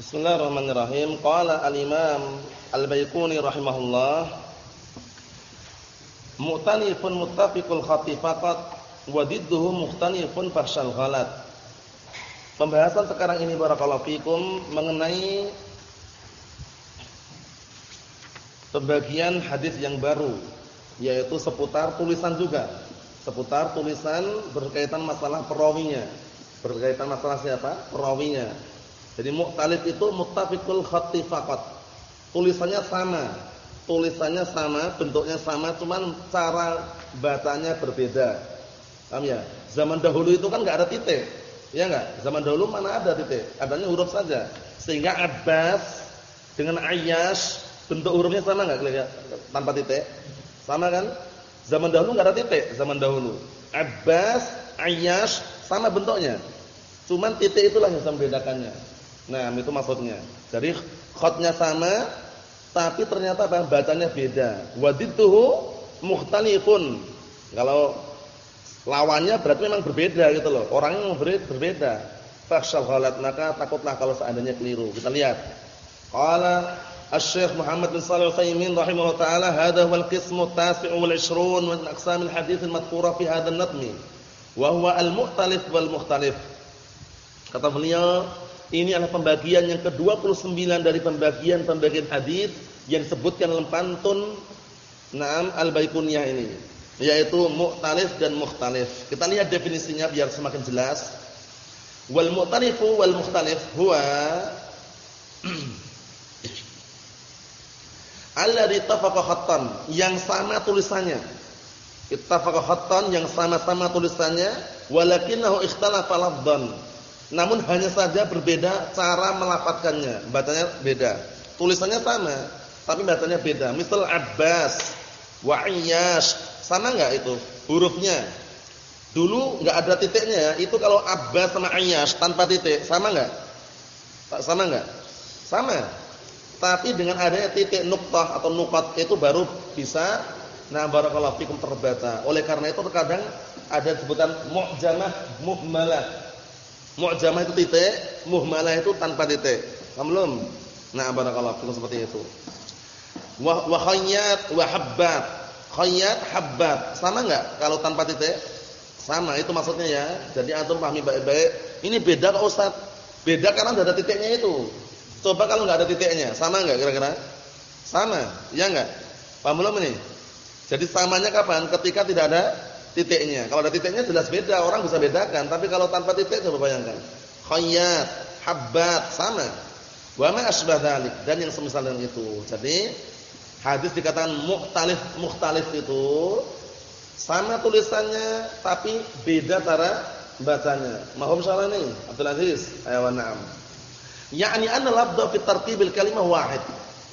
Bismillahirrahmanirrahim. Qala al-Imam Al-Baiquni rahimahullah Mu'tanifun muttafiqul khati faqat wa didduhu mukhtanifun fahsyal ghalat. Pembahasan sekarang ini barakallahu fikum mengenai pembagian hadis yang baru yaitu seputar tulisan juga. Seputar tulisan berkaitan masalah perawinya. Berkaitan masalah siapa? Perawinya. Jadi mu'talif itu muttafiqul khatti faqat. Tulisannya sama. Tulisannya sama, bentuknya sama, cuman cara bacanya berbeda. Paham ya? Zaman dahulu itu kan enggak ada titik. Ya enggak? Zaman dahulu mana ada titik? Adanya huruf saja. Sehingga Abbas dengan Ayyash bentuk hurufnya sama enggak tanpa titik? Sama kan? Zaman dahulu enggak ada titik, zaman dahulu. Abbas, Ayyash sama bentuknya. Cuman titik itulah yang membedakannya. Nah, itu maksudnya. Jadi khotnya sama tapi ternyata bacanya beda. Wadidtuhu mukhtalifun. Kalau lawannya berarti memang berbeda gitu loh. Orangnya berbeda. Fakhshal ghalat maka takutlah kalau seandainya keliru. Kita lihat. Qala Asy-Syaikh Muhammad bin Shalih Al-Utsaimin rahimahullah taala hadha huwa al-qismu at-tasi' wal 20 min aqsam al-hadits al-madhkura fi hadha an-nadmi wa huwa al-mukhtalif wal mukhtalif. Kata beliau ini adalah pembagian yang ke-29 dari pembagian-pembagian hadis yang disebutkan dalam pantun Naam Al-Baiquniyah ini, yaitu mukhtalif dan mukhtalif. Kita lihat definisinya biar semakin jelas. Wal muhtalifu wal mukhtalif huwa alladhi ittafaqa khattan, yang sama tulisannya. Ittafaqa khattan yang sama-sama tulisannya, walakinahu ikhtalafa lafdhan namun hanya saja berbeda cara melafadzkannya, bacanya beda. Tulisannya sama, tapi bacanya beda. Misal Abbas wa Iyyash, sama enggak itu hurufnya? Dulu enggak ada titiknya, itu kalau Abbas sama Iyyash tanpa titik, sama enggak? Sama enggak? Sama. Tapi dengan adanya titik nuktah atau nukat itu baru bisa nah barakallahu fikum terbaca. Oleh karena itu terkadang ada sebutan mu'jamah muhmalah Mu'jamah itu titik, muhmalah itu tanpa titik. Paham belum? Nah, barakallahu fikum seperti itu. Wa wa khayyat wa habbat. Khayyat habbat. Sama enggak kalau tanpa titik? Sama, itu maksudnya ya. Jadi antum pahami baik-baik. Ini beda kok Ustaz? Beda karena enggak ada titiknya itu. Coba kalau enggak ada titiknya, sama enggak kira-kira? Sama, ya enggak? Paham belum ini? Jadi samanya kapan? Ketika tidak ada titiknya. Kalau ada titiknya jelas beda, orang bisa bedakan. Tapi kalau tanpa titik coba bayangkan. Khayyat, habbat sama. Wa ma asbah dzalik dan yang semisal dengan itu. Jadi hadis dikatakan mukhtalif mukhtalif itu sama tulisannya tapi beda cara bacanya. Mahum salah nih, Abdul Aziz. Ayo na'am. Yakni anna lafdha fi tartibil kalimah wahid.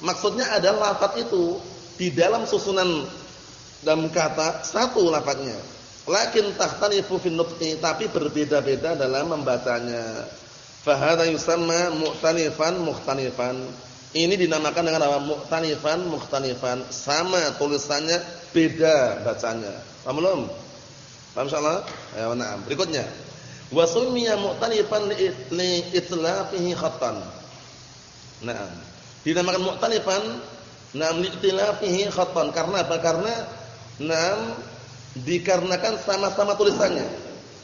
Maksudnya adalah lafaz itu di dalam susunan dalam kata satu lafadznya. Lakin tahtanifu fi nutqi tapi berbeda-beda dalam membacanya. Fa hadza yusamma mu'tanifan mukhtanifan. Ini dinamakan dengan apa? Mu'tanifan mukhtanifan. Sama tulisannya, beda bacanya. Paham belum? Paham insyaallah? Ya, nah. Berikutnya. Wa summiya mu'tanifan li itlafihi khattan. Nah, dinamakan mu'tanifan Nam li itlafihi khattan karena apa? Karena Nam dikarenakan sama-sama tulisannya.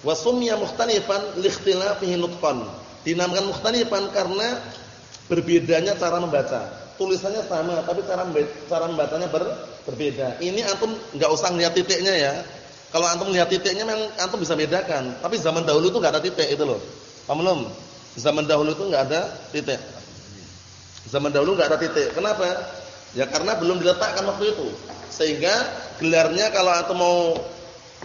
Wa summiya mukhtalifan liikhtilafihi nutqan. Dinamakan mukhtalifan karena berbedanya cara membaca. Tulisannya sama tapi cara cara membacanya ber, berbeda. Ini antum enggak usah lihat titiknya ya. Kalau antum lihat titiknya memang antum bisa bedakan. Tapi zaman dahulu itu enggak ada titik itu loh. Paham belum? Zaman dahulu itu enggak ada titik. Zaman dahulu enggak ada titik. Kenapa? Ya karena belum diletakkan waktu itu. Sehingga gelarnya kalau antum mau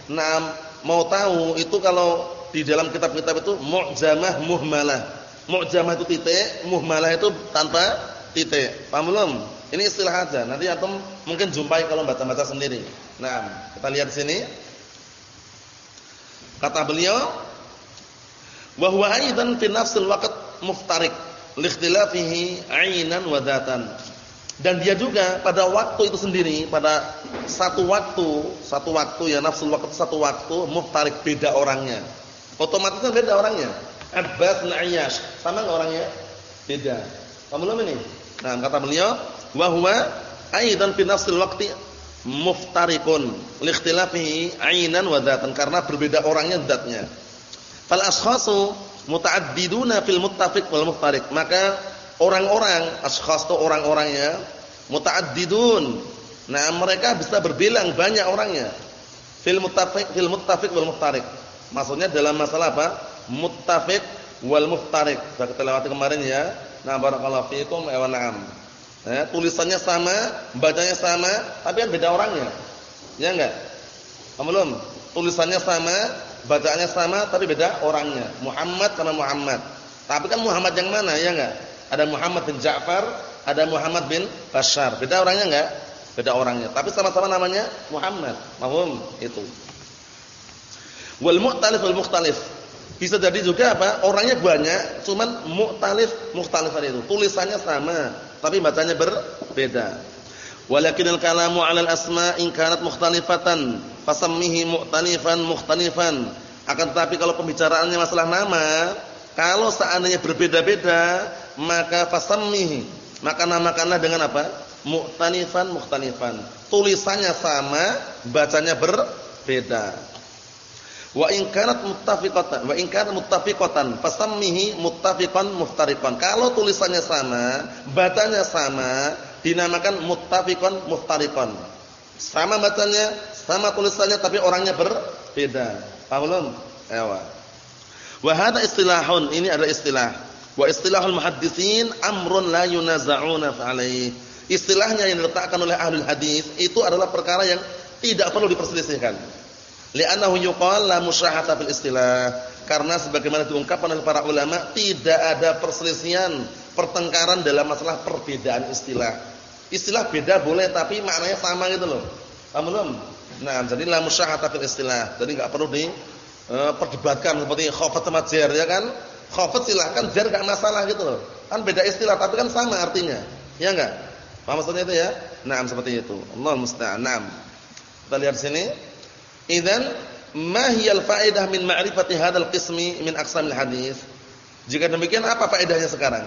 nah, mau tahu itu kalau di dalam kitab-kitab itu mu'jamah muhmalah. Mu'jamah itu titik, muhmalah itu tanpa titik. Paham belum? Ini istilah aja. Nanti antum mungkin jumpai kalau baca-baca sendiri. Nah, kita lihat sini. Kata beliau, wa huwa aidan fi nafsil waqt muftarik li ikhtilafihi 'ainan wa dhatan. Dan dia juga pada waktu itu sendiri, pada satu waktu, satu waktu ya nafsul waktu satu waktu muftarik beda orangnya. Otomatis kan beda orangnya. Abbas bin Ayyash, sama enggak orangnya? beda. Paham belum ini? Nah, kata beliau, wa huwa aidan fi nafsil waqti muftarikun liikhtilafihi 'ainan wa dzatan karena berbeda orangnya zatnya. Fal ashkhasu muta'addiduna fil muttafiq wal muftariq. Maka orang-orang ashkhas itu orang-orangnya muta'addidun. Nah, mereka bisa berbilang banyak orangnya. Fil muttafiq fil muttafiq wal muftariq. Maksudnya dalam masalah apa? Muttafiq wal muftariq. Sudah kita lewati kemarin ya. Nah, barakallahu fiikum wa na'am. Ya, tulisannya sama, bacanya sama, tapi kan beda orangnya. Ya enggak? Belum. Tulisannya sama, bacaannya sama, tapi beda orangnya. Muhammad sama Muhammad. Tapi kan Muhammad yang mana? Ya enggak? Ada Muhammad bin Ja'far, ada Muhammad bin Bashar. Beda orangnya enggak? Beda orangnya. Tapi sama-sama namanya Muhammad. Mahum itu. Wal mu'talif wal mukhtalif. Bisa jadi juga apa? Orangnya banyak, cuman mu'talif mukhtalifan itu. Tulisannya sama, tapi bacanya berbeda. Walakinal kalamu 'alal asma in kanat mukhtalifatan fasammihi mukhtalifan. Akan tetapi kalau pembicaraannya masalah nama, kalau seandainya berbeda-beda, maka fasammihi, maka namakanlah dengan apa? Mu'tanifan mukhtalifan. Tulisannya sama, bacanya berbeda. Wa in kanat muttafiqatan wa in kanat muttafiqatan fasammihi muttafiqan muftariqan. Kalau tulisannya sama, bacanya sama, dinamakan muttafiqan muftariqan. Sama bacanya, sama tulisannya tapi orangnya berbeda. Paham belum? Ewa. Wa hadha istilahun, ini ada istilah. Wa istilahul muhaddisin amrun la yunaza'una alaihi. Istilahnya yang diletakkan oleh ahli hadis itu adalah perkara yang tidak perlu diperselisihkan. Li'annahu yuqal la musyahata fil istilah. Karena sebagaimana diungkapkan oleh para ulama, tidak ada perselisihan, pertengkaran dalam masalah perbedaan istilah. Istilah beda boleh tapi maknanya sama gitu loh. Paham belum? Nah, jadi la musyahata fil istilah. Jadi enggak perlu di uh, perdebatkan seperti khafat sama jar ya kan? Khafat silahkan, jar enggak masalah gitu loh. Kan beda istilah tapi kan sama artinya. Ya enggak? Paham maksudnya itu ya? Naam seperti itu. Allah musta'an. Naam. Kita lihat sini. Idzan ma hiyal faedah min ma'rifati hadzal qismi min aqsamil hadis? Jika demikian apa faedahnya sekarang?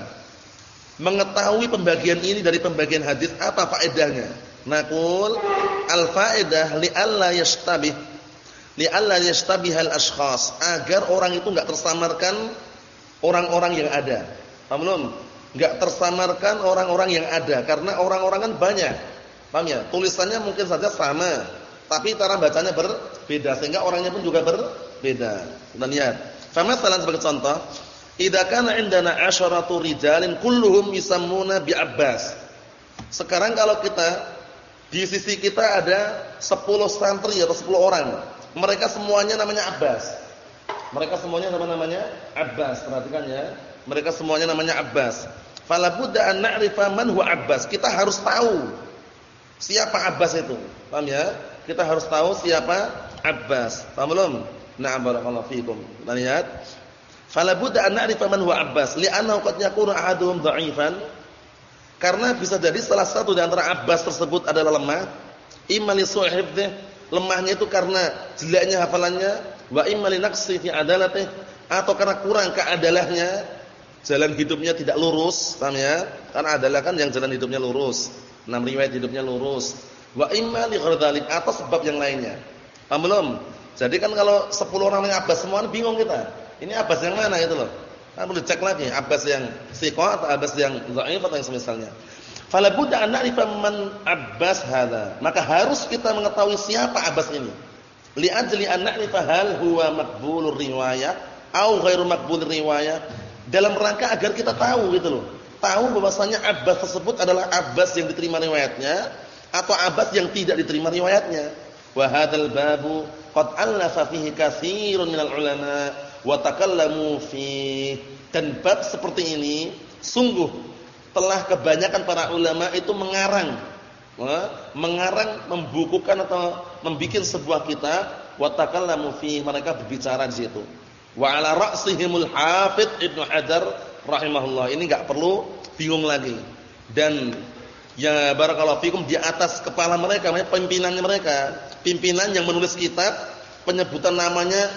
Mengetahui pembagian ini dari pembagian hadis apa faedahnya? Naqul al faedah li alla yashtabih li alla yashtabihal ashkhas agar orang itu enggak tersamarkan orang-orang yang ada. Paham belum? Enggak tersamarkan orang-orang yang ada karena orang-orang kan banyak. Paham ya? Tulisannya mungkin saja sama, tapi cara bacanya berbeda sehingga orangnya pun juga berbeda. Kita lihat. Famasalan sebagai contoh, idza kana indana asharatu rijalin kulluhum yusammuna bi Abbas. Sekarang kalau kita di sisi kita ada 10 santri atau 10 orang. Mereka semuanya namanya Abbas. Mereka semuanya nama namanya Abbas. Perhatikan ya. Mereka semuanya namanya Abbas. Fala budda an na'rifa man huwa Abbas. Kita harus tahu siapa Abbas itu. Paham ya? kita harus tahu siapa Abbas. Paham belum? Na'am barakallahu fikum. Kita lihat. Fala budda an na'rifa man huwa Abbas li'annahu qad yakunu ahaduhum dha'ifan. Karena bisa jadi salah satu di antara Abbas tersebut adalah lemah. Imma li lemahnya itu karena jeleknya hafalannya, wa imma li naqsi fi adalatih atau karena kurang keadalahnya, jalan hidupnya tidak lurus, paham ya? Karena adalah kan yang jalan hidupnya lurus. Enam riwayat hidupnya lurus Wa imma li atau sebab yang lainnya. Paham belum? Jadi kan kalau 10 orang yang Abbas semua bingung kita. Ini Abbas yang mana itu loh. Kan perlu cek lagi Abbas yang siqah atau Abbas yang dhaif atau yang semisalnya. Fala budda an na'rifa man Abbas hadza. Maka harus kita mengetahui siapa Abbas ini. Li ajli an na'rifa hal huwa maqbulur riwayah au ghairu maqbulur riwayah. Dalam rangka agar kita tahu gitu loh. Tahu bahwasanya Abbas tersebut adalah Abbas yang diterima riwayatnya atau abad yang tidak diterima riwayatnya. Wa hadzal babu qad allafa fihi katsirun minal ulama wa takallamu fi dan bab seperti ini sungguh telah kebanyakan para ulama itu mengarang mengarang membukukan atau membuat sebuah kitab wa takallamu mereka berbicara di situ. Wa ala ra'sihimul Hafidz Ibnu Hajar rahimahullah. Ini enggak perlu bingung lagi. Dan ya barakallahu fikum di atas kepala mereka, pimpinannya mereka, pimpinan yang menulis kitab, penyebutan namanya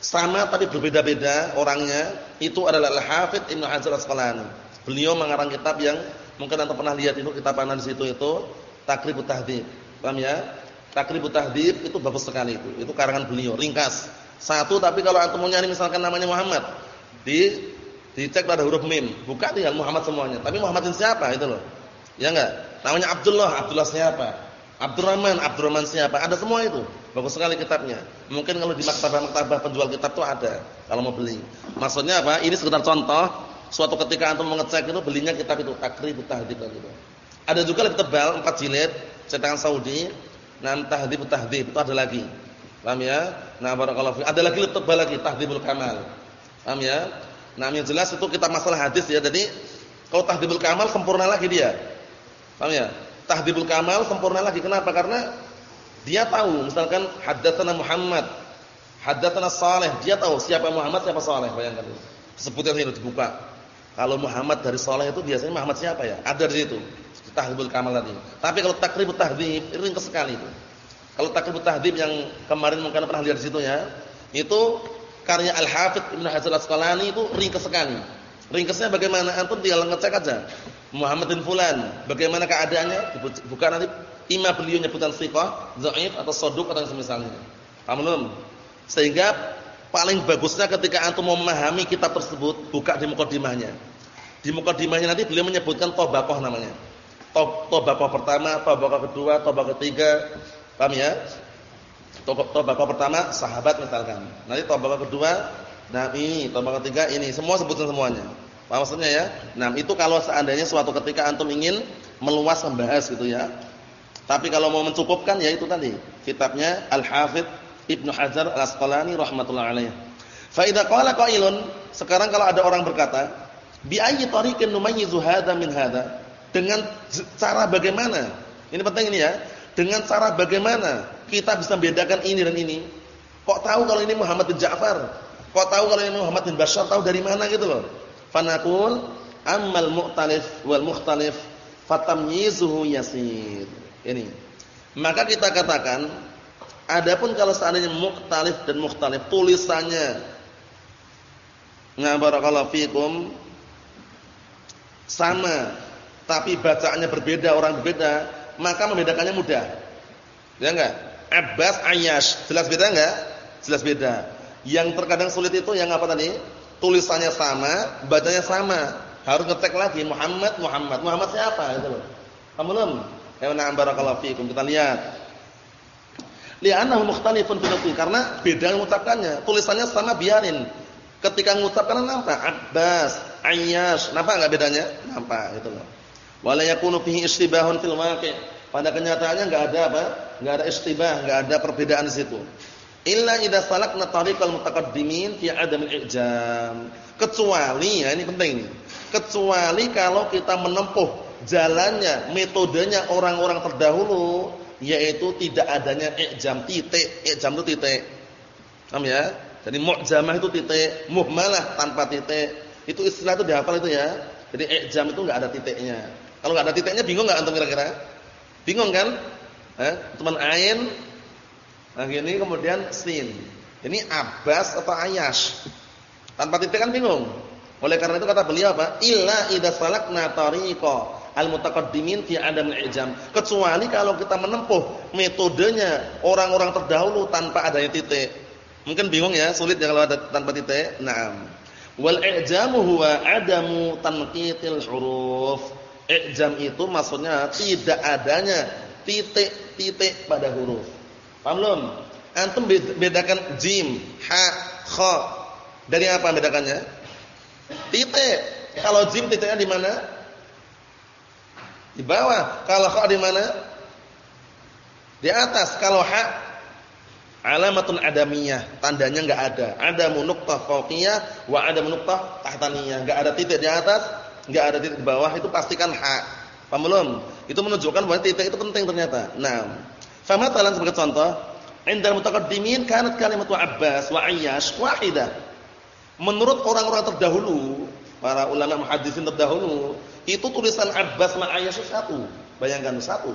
sama tapi berbeda-beda orangnya, itu adalah Al-Hafidz Ibnu Hajar Asqalani. Beliau mengarang kitab yang mungkin Anda pernah lihat itu kitab di situ itu Takribut Tahdhib. Paham ya? Takribut Tahdhib itu bagus sekali itu. Itu karangan beliau, ringkas. Satu tapi kalau antum mau nyari misalkan namanya Muhammad, di dicek ada huruf mim. Bukan tinggal Muhammad semuanya, tapi Muhammadin siapa itu loh. Ya enggak? Namanya Abdullah, Abdullah siapa? Abdurrahman, Abdurrahman siapa? Ada semua itu. Bagus sekali kitabnya. Mungkin kalau di maktabah-maktabah penjual kitab tuh ada kalau mau beli. Maksudnya apa? Ini sekedar contoh Suatu ketika antum mengecek itu belinya kitab itu Takribut Tahdhib gitu. Ada juga lebih tebal 4 jilid cetakan Saudi. Nah, Tahdhibut Tahdhib itu ada lagi. Paham ya? Nah, barakallahu. Ada lagi lebih tebal lagi Tahdhibul Kamal. Paham ya? Nah, yang jelas itu kita masalah hadis ya. Jadi kalau Tahdhibul Kamal sempurna lagi dia. Paham ya? Tahdhibul Kamal sempurna lagi. Kenapa? Karena dia tahu misalkan haddatsana Muhammad, haddatsana Saleh, dia tahu siapa Muhammad, siapa Saleh, bayangkan itu. Disebutkan ini dibuka. Kalau Muhammad dari Saleh itu biasanya Muhammad siapa ya? Ada di situ. Tahdhibul Kamal tadi. Tapi kalau Takribut Tahdhib ringkas sekali itu. Kalau Takribut Tahdhib yang kemarin mungkin pernah lihat di situ ya, itu karya Al-Hafidz Ibnu Hajar Asqalani itu ringkas sekali. Ringkasnya bagaimana? Antum tinggal ngecek aja. Muhammad bin Fulan, bagaimana keadaannya? Bukan nanti imam beliau nyebutan thiqah, dhaif atau soduk atau semisalnya. Paham belum? Sehingga paling bagusnya ketika antum memahami kitab tersebut, buka di mukadimahnya. Di mukadimahnya nanti beliau menyebutkan tobakoh namanya. Tobakoh pertama, tobakoh kedua, tobakoh ketiga. Paham ya? Tobakoh pertama sahabat misalkan. Nanti tobakoh kedua, nah ini, tobakoh ketiga ini. Semua sebutan semuanya. Paham maksudnya ya? Nah, itu kalau seandainya suatu ketika antum ingin meluas membahas gitu ya. Tapi kalau mau mencukupkan ya itu tadi. Kitabnya Al-Hafidz Ibnu Hajar Al-Asqalani rahimatullah alaih. Fa idza qala qailun, sekarang kalau ada orang berkata, Bi ayyi tariqin numayyizu hadza min hadza? Dengan cara bagaimana? Ini penting ini ya. Dengan cara bagaimana kita bisa membedakan ini dan ini? Kok tahu kalau ini Muhammad bin Ja'far? Kok tahu kalau ini Muhammad bin Bashar? Tahu dari mana gitu loh? Fanaqul ammal mu'talif wal mukhtalif fatamyizuhu yasir. Ini. Maka kita katakan adapun kalau seandainya mukhtalif dan mukhtalif tulisannya ngabarakallahu fikum sama tapi bacaannya berbeda, orang berbeda, maka membedakannya mudah. Ya enggak? Abbas Ayyash, jelas beda enggak? Jelas beda. Yang terkadang sulit itu yang apa tadi? Tulisannya sama, bacanya sama. Harus ngecek lagi Muhammad Muhammad. Muhammad siapa itu loh. Kamu belum? Ya na'am barakallahu fikum. Kita lihat. Li'annahu mukhtalifun fi karena beda mengucapkannya. Tulisannya sama biarin. Ketika mengucapkan nampak Abbas, Ayyash, nampak enggak bedanya? Nampak gitu loh. Wala yakunu fihi istibahun fil waqi'. Pada kenyataannya enggak ada apa? Enggak ada istibah, enggak ada perbedaan di situ. Illa idza salakna tariqal mutaqaddimin fi adam al-i'jam. Kecuali ya ini penting. Kecuali kalau kita menempuh jalannya, metodenya orang-orang terdahulu yaitu tidak adanya i'jam titik. I'jam itu titik. Paham ya? Jadi mu'jamah itu titik, muhmalah tanpa titik. Itu istilah itu dihafal itu ya. Jadi i'jam itu enggak ada titiknya. Kalau enggak ada titiknya bingung enggak antum kira-kira? Bingung kan? Eh, teman ain nah gini kemudian sin. Ini Abbas atau Ayash. Tanpa titik kan bingung. Oleh karena itu kata beliau apa? Illa idza salakna tariqa al-mutaqaddimin fi adam al-i'jam. Kecuali kalau kita menempuh metodenya orang-orang terdahulu tanpa adanya titik. Mungkin bingung ya, sulit ya kalau ada tanpa titik. Naam. Wal i'jamu huwa adamu tanqitil huruf. I'jam itu maksudnya tidak adanya titik-titik pada huruf. Paham belum? Antum bedakan jim, ha, kha. Dari apa bedakannya? Titik. Kalau jim titiknya di mana? Di bawah. Kalau kha di mana? Di atas. Kalau ha alamatun adamiyah, tandanya enggak ada. Ada nuqtah fawqiyah wa ada nuqtah tahtaniyah. Enggak ada titik di atas, enggak ada titik di bawah, itu pastikan hak. Paham belum? Itu menunjukkan bahwa titik itu penting ternyata. Nah, sama talan sebagai contoh, indal mutaqaddimin kanat kalimatu Abbas wa Ayyash wahidah. Menurut orang-orang terdahulu, para ulama muhaddisin terdahulu, itu tulisan Abbas ma Ayyash satu. Bayangkan satu.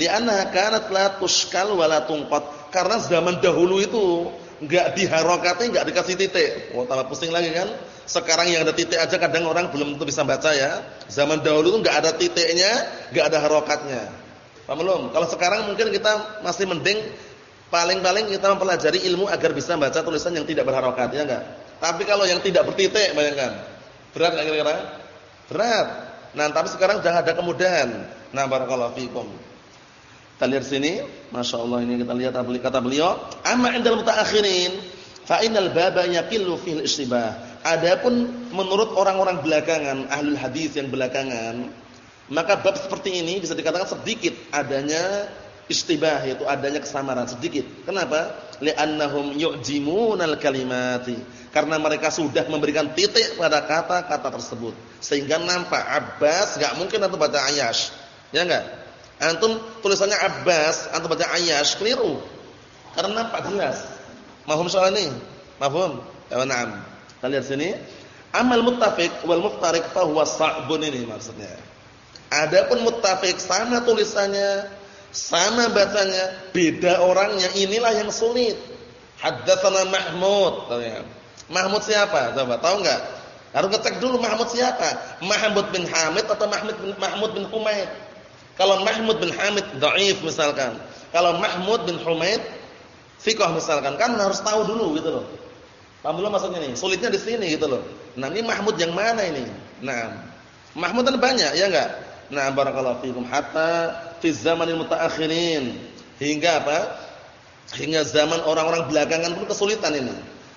Li'annaha kanat la tuskal wa la tunqat. Karena zaman dahulu itu enggak diharokati, enggak dikasih titik. Oh, tambah pusing lagi kan? Sekarang yang ada titik aja kadang orang belum tentu bisa baca ya. Zaman dahulu itu enggak ada titiknya, enggak ada harokatnya. Paham belum? Kalau sekarang mungkin kita masih mending paling-paling kita mempelajari ilmu agar bisa baca tulisan yang tidak berharokat, ya enggak? Tapi kalau yang tidak bertitik, bayangkan. Berat enggak kira-kira? Berat. Nah, tapi sekarang sudah ada kemudahan. Nah, barakallahu fikum. Kita lihat sini, Masya Allah ini kita lihat kata beliau, amma indal mutaakhirin fa innal baba yaqillu fil istibah. Adapun menurut orang-orang belakangan, ahlul hadis yang belakangan, maka bab seperti ini bisa dikatakan sedikit adanya istibah yaitu adanya kesamaran sedikit. Kenapa? Li'annahum yu'jimunal kalimati. Karena mereka sudah memberikan titik pada kata-kata tersebut. Sehingga nampak Abbas enggak mungkin atau baca Ayyash. Ya enggak? Antum tulisannya Abbas, antum baca Ayyash, keliru. Karena nampak jelas. Mahum soal ini? Mahum? Ya na'am. Kita lihat sini. Amal muttafiq wal muftariq fa huwa sa'bun ini maksudnya. Adapun muttafiq sama tulisannya, sama bacanya, beda orangnya, inilah yang sulit. Haddatsana Mahmud. Mahmud siapa? Coba tahu enggak? Harus ngecek dulu Mahmud siapa? Mahmud bin Hamid atau Mahmud bin Mahmud bin Humaid? Kalau Mahmud bin Hamid dhaif misalkan. Kalau Mahmud bin Humaid fiqh misalkan kan harus tahu dulu gitu loh. Belum maksudnya nih? Sulitnya di sini gitu loh. Nah, ini Mahmud yang mana ini? Nah, Mahmud kan banyak ya enggak? Nah, barakallahu fikum hatta fi zamanil mutaakhirin. Hingga apa? Hingga zaman orang-orang belakangan pun kesulitan ini.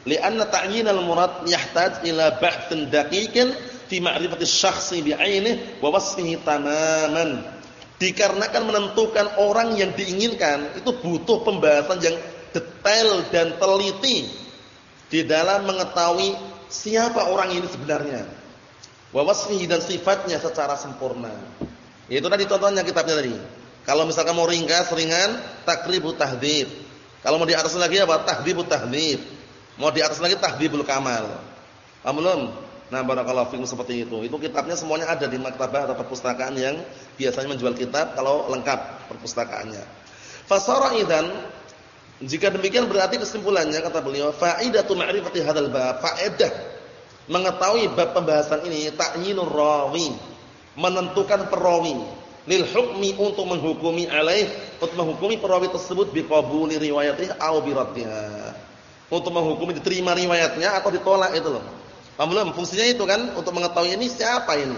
Li'anna ta'yinal murad yahtaj ila ba'thin daqiqin fi ma'rifati syakhsi bi'ainihi wa wasfihi tamaman dikarenakan menentukan orang yang diinginkan itu butuh pembahasan yang detail dan teliti di dalam mengetahui siapa orang ini sebenarnya. Wa wasfihi dan sifatnya secara sempurna. Itu tadi contohnya kitabnya tadi. Kalau misalkan mau ringkas ringan takribut tahdhib. Kalau mau di atas lagi apa? Tahdhibut tahdhib. Mau di atas lagi tahdhibul kamal. Paham belum? Nah, barakallahu fikum seperti itu. Itu kitabnya semuanya ada di maktabah atau perpustakaan yang biasanya menjual kitab kalau lengkap perpustakaannya. Fasara idzan jika demikian berarti kesimpulannya kata beliau faidatu ma'rifati hadzal bab, faedah mengetahui bab pembahasan ini ta'yinur rawi, menentukan perawi lil hukmi untuk menghukumi alaih untuk menghukumi perawi tersebut biqabuli riwayatihi au bi Untuk menghukumi diterima riwayatnya atau ditolak itu loh. Paham belum? Fungsinya itu kan untuk mengetahui ini siapa ini.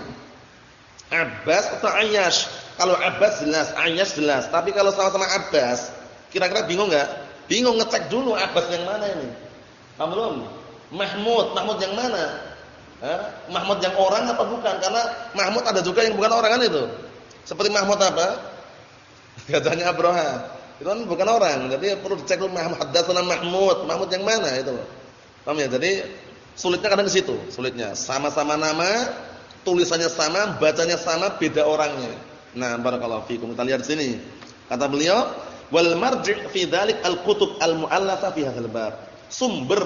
Abbas atau Ayyash? Kalau Abbas jelas, Ayyash jelas. Tapi kalau sama-sama Abbas, kira-kira bingung enggak? Bingung ngecek dulu Abbas yang mana ini. Paham belum? Mahmud, Mahmud yang mana? Mahmud yang orang apa bukan? Karena Mahmud ada juga yang bukan orang kan itu. Seperti Mahmud apa? Gajahnya Abroha. Itu kan bukan orang. Jadi perlu dicek dulu Mahmud Haddatsana Mahmud. Mahmud yang mana itu Paham ya? Jadi Sulitnya kadang di situ, sulitnya. Sama-sama nama, tulisannya sama, bacanya sama, beda orangnya. Nah, barakallahu fikum. Kita lihat di sini. Kata beliau, "Wal marji' fi dzalik al-kutub al-mu'allafa fi hadzal bab." Sumber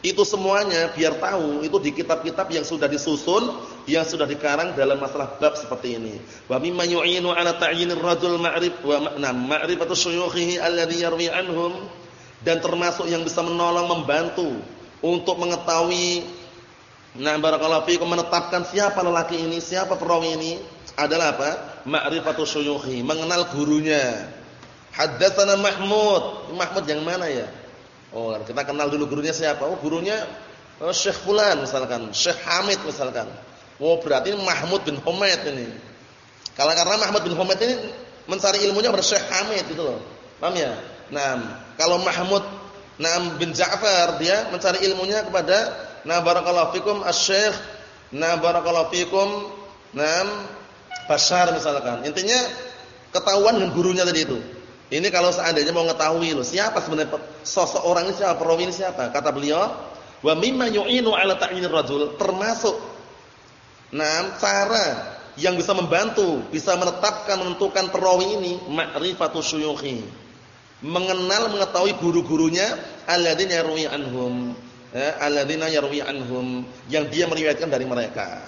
itu semuanya biar tahu itu di kitab-kitab yang sudah disusun, yang sudah dikarang dalam masalah bab seperti ini. Wa mimma yu'inu 'ala ta'yinir rajul ma'rif wa ma'na ma'rifatu syuyukhihi alladhi yarwi anhum dan termasuk yang bisa menolong membantu untuk mengetahui nah barakallahu fiikum menetapkan siapa lelaki ini, siapa perawi ini adalah apa? Ma'rifatu syuyukhi, mengenal gurunya. Haddatsana Mahmud. Mahmud yang mana ya? Oh, kita kenal dulu gurunya siapa? Oh, gurunya oh, Syekh fulan misalkan, Syekh Hamid misalkan. Oh, berarti Mahmud bin Humaid ini. Kalau karena Mahmud bin Humaid ini mencari ilmunya pada Syekh Hamid itu loh. Paham ya? Nah, kalau Mahmud Naam bin Ja'far dia mencari ilmunya kepada na barakallahu fikum asy-syekh na barakallahu fikum naam Bashar misalkan. Intinya ketahuan dengan gurunya tadi itu. Ini kalau seandainya mau mengetahui loh, siapa sebenarnya sosok orang ini siapa, perawi ini siapa? Kata beliau, wa mimma yu'inu 'ala ta'yinir rajul, termasuk nah cara yang bisa membantu, bisa menetapkan menentukan perawi ini ma'rifatu syuyukhi. Mengenal mengetahui guru-gurunya alladzina yarwi anhum ya alladzina yarwi anhum yang dia meriwayatkan dari mereka.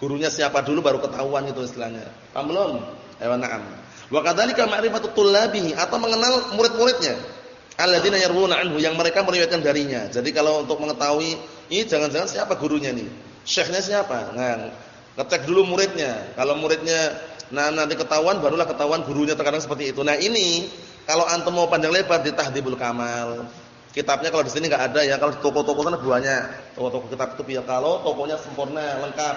Gurunya siapa dulu baru ketahuan itu istilahnya. Paham belum? Ayo na'am wa kadzalika ma'rifatu tullabihi atau mengenal murid-muridnya alladzina yarwuna anhu yang mereka meriwayatkan darinya jadi kalau untuk mengetahui ini jangan-jangan siapa gurunya nih? Syekhnya siapa? Nah, ngecek dulu muridnya. Kalau muridnya nah nanti ketahuan barulah ketahuan gurunya terkadang seperti itu. Nah, ini kalau antum mau panjang lebar di Tahdhibul Kamal. Kitabnya kalau di sini enggak ada ya, kalau toko-toko kan banyak. Toko-toko kitab itu ya kalau tokonya sempurna, lengkap.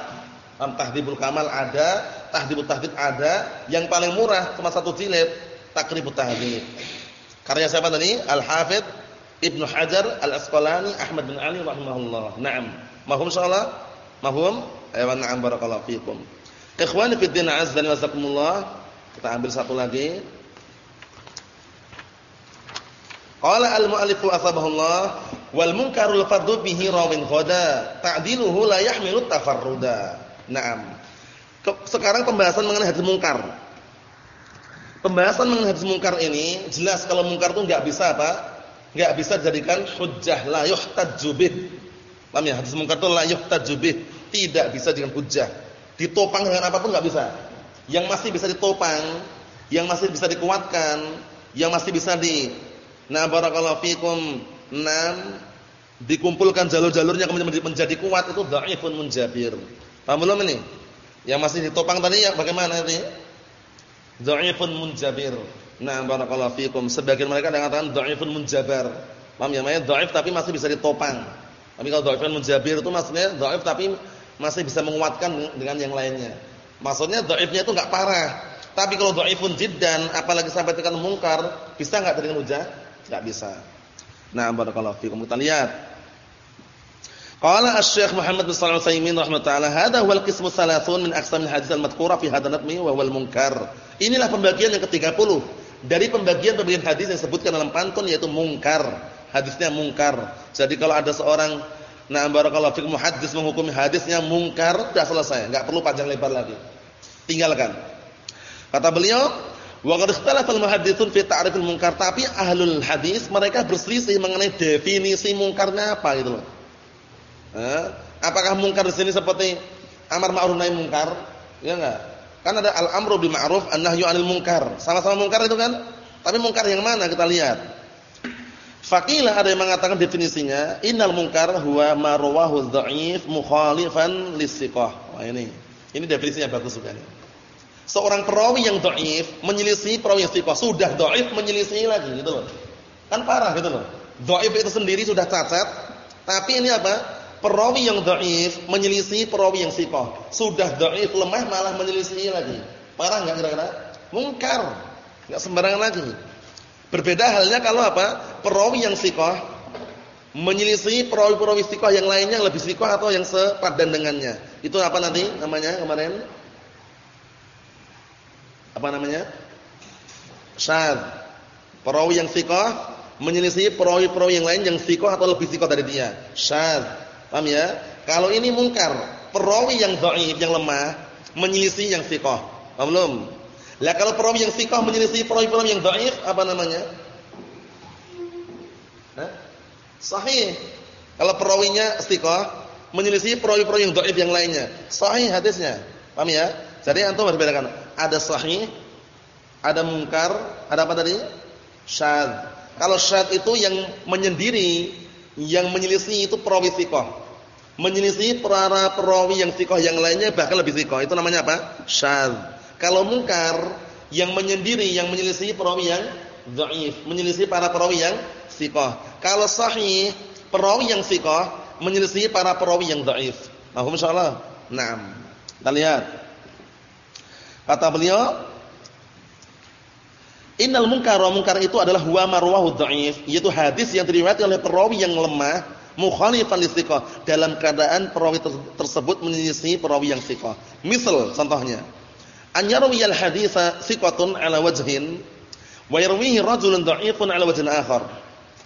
Am Tahdhibul Kamal ada, Tahdhibul Tahdhib ada, yang paling murah cuma satu jilid, Takribut Tahdhib. Karya siapa tadi? Al-Hafidz Ibnu Hajar Al-Asqalani Ahmad bin Ali rahimahullah. Naam. Mahum insyaallah? Mahum? Ayo na'am barakallahu fikum. Ikhwani fi din azza wa jazakumullah. Kita ambil satu lagi. Qala al-mu'allif asbahullah wal munkarul fardu bihi rawin khada ta'diluhu la yahmilu tafarruda. Naam. Sekarang pembahasan mengenai hadis mungkar. Pembahasan mengenai hadis mungkar ini jelas kalau mungkar itu enggak bisa apa? Enggak bisa dijadikan hujjah la yuhtajju bih. Paham ya? Hadis mungkar itu la yuhtajju tidak bisa dengan hujjah. Ditopang dengan apa pun enggak bisa. Yang masih bisa ditopang, yang masih bisa dikuatkan, yang masih bisa di Nah barakallahu fikum. Enam dikumpulkan jalur-jalurnya kemudian menjadi kuat itu dhaifun munjabir. Paham belum ini? Yang masih ditopang tadi ya bagaimana ini? Dhaifun munjabir. Nah barakallahu fikum. Sebagian mereka mengatakan dhaifun munjabar. Paham ya? Namanya dhaif tapi masih bisa ditopang. Tapi kalau dhaifun munjabir itu maksudnya dhaif tapi masih bisa menguatkan dengan yang lainnya. Maksudnya dhaifnya itu enggak parah. Tapi kalau dhaifun jiddan apalagi sampai tekan mungkar, bisa enggak dengan hujah? Enggak bisa. Nah, barakallahu fikum. Kita lihat. Qala Asy-Syaikh Muhammad bin Shalih Al-Utsaimin rahimahullah, "Hadza huwal qismu salasun min aqsamil hadits al-madhkura fi hadha nadmi wa huwal munkar." Inilah pembagian yang ke-30 dari pembagian-pembagian hadis yang disebutkan dalam pantun yaitu mungkar. Hadisnya mungkar. Jadi kalau ada seorang nah barakallahu fikum muhaddis menghukumi hadisnya mungkar, sudah selesai, enggak perlu panjang lebar lagi. Tinggalkan. Kata beliau, Wa qad ikhtalafa al-muhadditsun fi ta'rifil munkar, tapi ahlul hadis mereka berselisih mengenai definisi mungkarnya apa gitu loh. Eh, apakah mungkar di sini seperti amar ma'ruf nahi munkar? Ya enggak? Kan ada al-amru bil ma'ruf, an-nahyu 'anil munkar. Sama-sama munkar itu kan? Tapi munkar yang mana kita lihat. Faqilah ada yang mengatakan definisinya, innal munkar huwa ma rawahu dha'if mukhalifan lis-siqah. Wah ini. Ini definisinya bagus nih seorang perawi yang dhaif menyelisih perawi yang thiqah, sudah dhaif menyelisih lagi gitu loh. Kan parah gitu loh. Dhaif itu sendiri sudah cacat, tapi ini apa? Perawi yang dhaif menyelisih perawi yang thiqah. Sudah dhaif lemah malah menyelisih lagi. Parah enggak kira-kira? Mungkar. Enggak sembarangan lagi. Berbeda halnya kalau apa? Perawi yang thiqah menyelisih perawi-perawi thiqah yang lainnya yang lebih thiqah atau yang sepadan dengannya. Itu apa nanti namanya kemarin? apa namanya? Syad. Perawi yang thiqah menyelisih perawi-perawi yang lain yang thiqah atau lebih thiqah dari dia. Syad. Paham ya? Kalau ini mungkar, perawi yang dhaif, yang lemah menyelisih yang thiqah. Paham belum? Lah kalau perawi yang thiqah menyelisih perawi-perawi yang dhaif, apa namanya? Hah? Sahih. Kalau perawinya thiqah menyelisih perawi-perawi yang dhaif yang lainnya, sahih hadisnya. Paham ya? Jadi antum harus bedakan, ada sahih, ada mungkar, ada apa tadi? Syad. Kalau syad itu yang menyendiri, yang menyelisih itu perawi thiqah. Menyelisih para perawi yang thiqah yang lainnya bahkan lebih thiqah. Itu namanya apa? Syad. Kalau mungkar, yang menyendiri, yang menyelisih perawi yang dhaif, menyelisih para perawi yang thiqah. Kalau sahih, perawi yang thiqah menyelisih para perawi yang dhaif. Paham insyaallah? Naam. Kita lihat. Kata beliau, Innal munkar munkar itu adalah huwa marwahu dhaif, yaitu hadis yang diriwayatkan oleh perawi yang lemah mukhalifan listiqah dalam keadaan perawi tersebut menyelisih perawi yang thiqah. Misal contohnya, an yarwiyal haditsa thiqatun ala wajhin wa yarwihi rajulun dha'ifun ala wajhin akhar.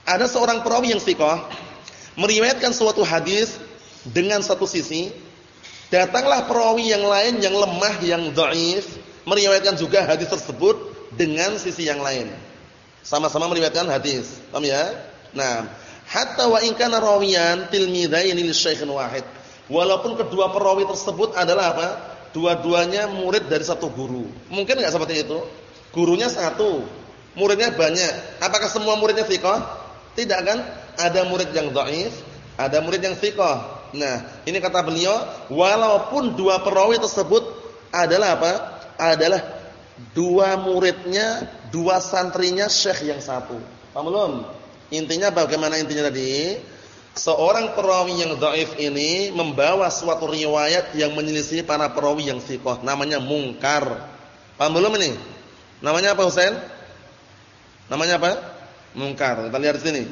Ada seorang perawi yang thiqah meriwayatkan suatu hadis dengan satu sisi Datanglah perawi yang lain yang lemah, yang dhaif, meriwayatkan juga hadis tersebut dengan sisi yang lain. Sama-sama meriwayatkan hadis. Paham ya? Nah, hatta wa in kana rawiyan tilmidzaini li syaikhin wahid. Walaupun kedua perawi tersebut adalah apa? Dua-duanya murid dari satu guru. Mungkin enggak seperti itu? Gurunya satu, muridnya banyak. Apakah semua muridnya thiqah? Tidak kan? Ada murid yang dhaif, ada murid yang thiqah. Nah, ini kata beliau, walaupun dua perawi tersebut adalah apa? Adalah dua muridnya, dua santrinya syekh yang satu. Paham belum? Intinya bagaimana intinya tadi? Seorang perawi yang dhaif ini membawa suatu riwayat yang menyelisih para perawi yang thiqah, namanya mungkar. Paham belum ini? Namanya apa Husain? Namanya apa? Mungkar. Kita lihat di sini.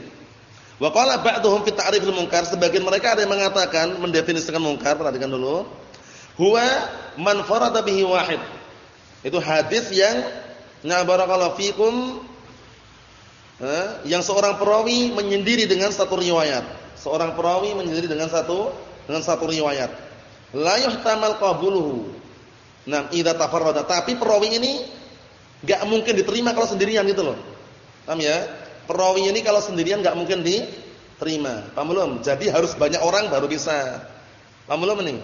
Wa qala ba'dhum fi ta'rifil munkar, sebagian mereka ada yang mengatakan mendefinisikan munkar, perhatikan dulu. Huwa man farada bihi wahid. Itu hadis yang na barakallahu fikum yang seorang perawi menyendiri dengan satu riwayat. Seorang perawi menyendiri dengan satu dengan satu riwayat. La yuhtamal qabuluhu. Nah, idza tafarrada, tapi perawi ini enggak mungkin diterima kalau sendirian gitu loh. Paham ya? Perawi ini kalau sendirian nggak mungkin diterima. Paham belum? Jadi harus banyak orang baru bisa. Paham belum ini?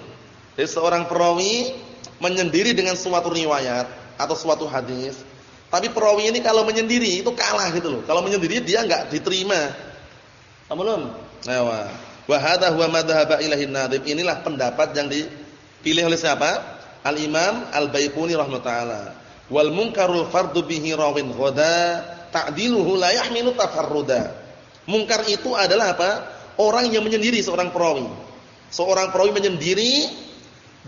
Jadi seorang perawi menyendiri dengan suatu riwayat atau suatu hadis. Tapi perawi ini kalau menyendiri itu kalah gitu loh. Kalau menyendiri dia nggak diterima. Paham belum? Nah, wa huwa madhhab ilahin nadhib. Inilah pendapat yang dipilih oleh siapa? Al-Imam Al-Baiquni rahimahullah. Wal munkarul fardu bihi rawin ghada ta'diluhu la yahmilu tafarruda. Mungkar itu adalah apa? Orang yang menyendiri seorang perawi. Seorang perawi menyendiri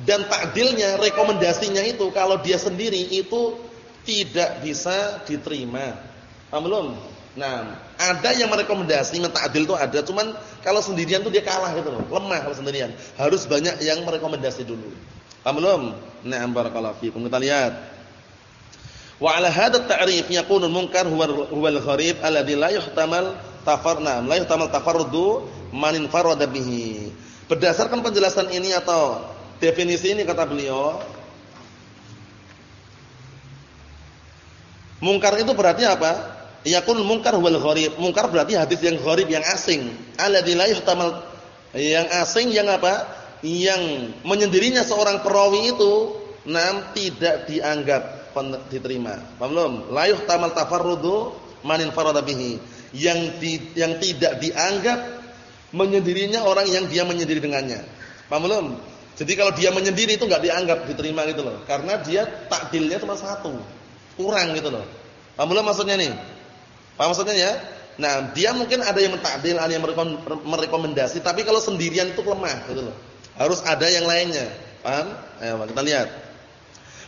dan takdilnya, rekomendasinya itu kalau dia sendiri itu tidak bisa diterima. Paham? Nah, ada yang merekomendasi mentakdil itu ada, cuman kalau sendirian tuh dia kalah gitu loh, lemah kalau sendirian. Harus banyak yang merekomendasi dulu. Paham belum? Nah, barakallahu fiikum. Kita lihat. Wa ala hadha at-ta'rif yakunu al-munkar huwa huwa al-gharib alladhi la yuhtamal tafarna, la yuhtamal tafarrudu man infarada bihi. Berdasarkan penjelasan ini atau definisi ini kata beliau, mungkar itu berarti apa? Yakun munkar huwal gharib. Mungkar berarti hadis yang gharib yang asing. Alladzi la yuhtamal yang asing yang apa? Yang menyendirinya seorang perawi itu nam tidak dianggap diterima. Paham belum? La yuhtamal tafarrudu man infarada bihi. Yang di, yang tidak dianggap menyendirinya orang yang dia menyendiri dengannya. Paham belum? Jadi kalau dia menyendiri itu enggak dianggap diterima gitu loh. Karena dia takdilnya cuma satu. Kurang gitu loh. Paham belum maksudnya nih? Paham maksudnya ya? Nah, dia mungkin ada yang mentakdil, ada yang merekomendasi, tapi kalau sendirian itu lemah gitu loh. Harus ada yang lainnya. Paham? Ayo kita lihat.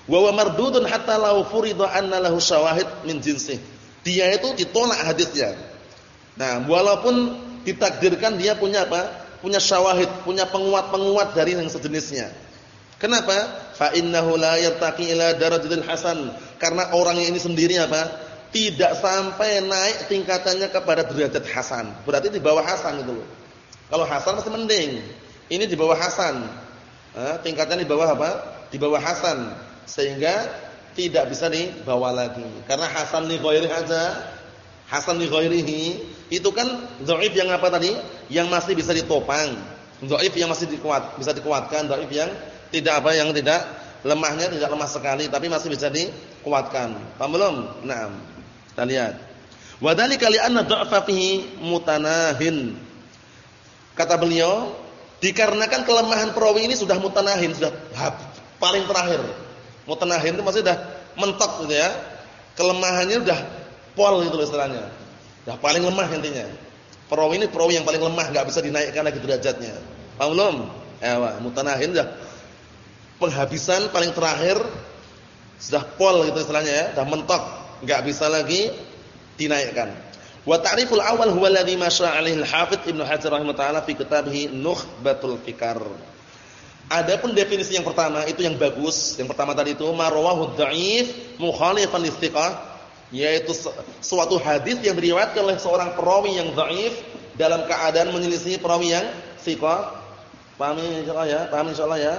Wa wa mardudun hatta law furida anna lahu syawahid min jinsih. Dia itu ditolak hadisnya. Nah, walaupun ditakdirkan dia punya apa? Punya syawahid, punya penguat-penguat dari yang sejenisnya. Kenapa? Fa innahu la yartaqi ila darajatil hasan. Karena orangnya ini sendiri apa? Tidak sampai naik tingkatannya kepada derajat hasan. Berarti di bawah hasan itu loh. Kalau hasan masih mending. Ini di bawah hasan. Eh, tingkatnya di bawah apa? Di bawah hasan sehingga tidak bisa dibawa lagi. Karena hasan li ghairihi aja, hasan li ghairihi itu kan dhaif yang apa tadi? Yang masih bisa ditopang. Dhaif yang masih dikuat, bisa dikuatkan, dhaif yang tidak apa yang tidak lemahnya tidak lemah sekali tapi masih bisa dikuatkan. Paham belum? Naam. Kita lihat. Wa dzalika li anna dha'fa fihi mutanahin. Kata beliau, dikarenakan kelemahan perawi ini sudah mutanahin, sudah paling terakhir Mutanahin itu maksudnya sudah mentok gitu ya. Kelemahannya sudah pol gitu loh istilahnya. Sudah paling lemah intinya. Perawi ini perawi yang paling lemah, enggak bisa dinaikkan lagi derajatnya. Paham belum? Ya, mutanahin sudah penghabisan paling terakhir sudah pol gitu istilahnya ya, sudah mentok, enggak bisa lagi dinaikkan. Wa ta'riful awal huwa alladhi masya 'alaihi al-Hafidz Ibnu Hajar rahimahullah fi kitabih Nukhbatul Fikar. Adapun definisi yang pertama itu yang bagus. Yang pertama tadi itu marwahu dhaif mukhalifan listiqah, yaitu suatu hadis yang diriwayatkan oleh seorang perawi yang dhaif dalam keadaan menyelisih perawi yang thiqah. Paham insyaallah ya? Paham insyaallah ya?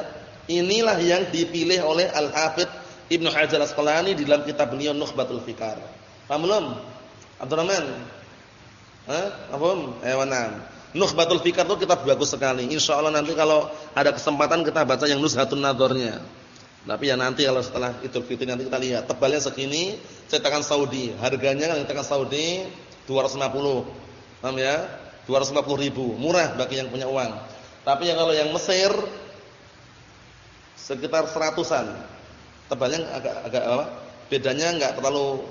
Inilah yang dipilih oleh Al-Hafidz Ibnu Hajar Asqalani di dalam kitab beliau Nukhbatul Fikar. Paham belum? Abdurrahman? Hah? Paham? Eh, mana? Nukhbatul Fikar itu kitab bagus sekali. Insya Allah nanti kalau ada kesempatan kita baca yang Nuzhatun Nadhornya. Tapi ya nanti kalau setelah Idul Fitri nanti kita lihat tebalnya segini, cetakan Saudi. Harganya kan cetakan Saudi 250. Paham ya? 250 250 ribu. Murah bagi yang punya uang. Tapi yang kalau yang Mesir sekitar seratusan. Tebalnya agak agak apa? Bedanya enggak terlalu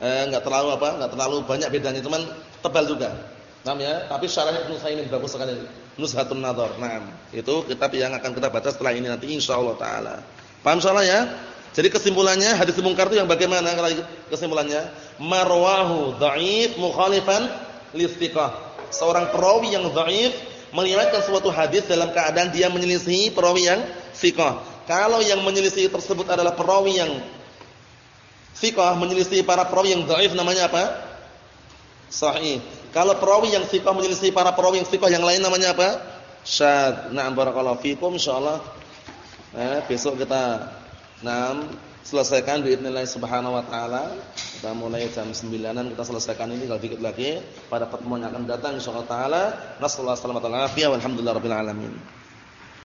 eh enggak terlalu apa? Enggak terlalu banyak bedanya, cuman tebal juga. Nah ya, tapi syarahnya Ibnu Saimin bagus sekali. Nuzhatun Nadhar. Naam. Itu kitab yang akan kita baca setelah ini nanti insyaallah taala. Paham insyaallah ya? Jadi kesimpulannya hadis mungkar itu yang bagaimana kesimpulannya? Marwahu dhaif mukhalifan listiqah. Seorang perawi yang dhaif meriwayatkan suatu hadis dalam keadaan dia menyelisih perawi yang thiqah. Kalau yang menyelisih tersebut adalah perawi yang thiqah menyelisih para perawi yang dhaif namanya apa? Sahih. Kalau perawi yang thiqah menyelisih para perawi yang thiqah yang lain namanya apa? Syad. Na'am barakallahu fikum insyaallah. Eh, besok kita Nah, selesaikan biidznillah subhanahu wa taala. Kita mulai jam 9-an kita selesaikan ini kalau dikit lagi pada pertemuan yang akan datang insyaallah taala. Nasallahu alaihi wasallam. Alhamdulillah rabbil alamin.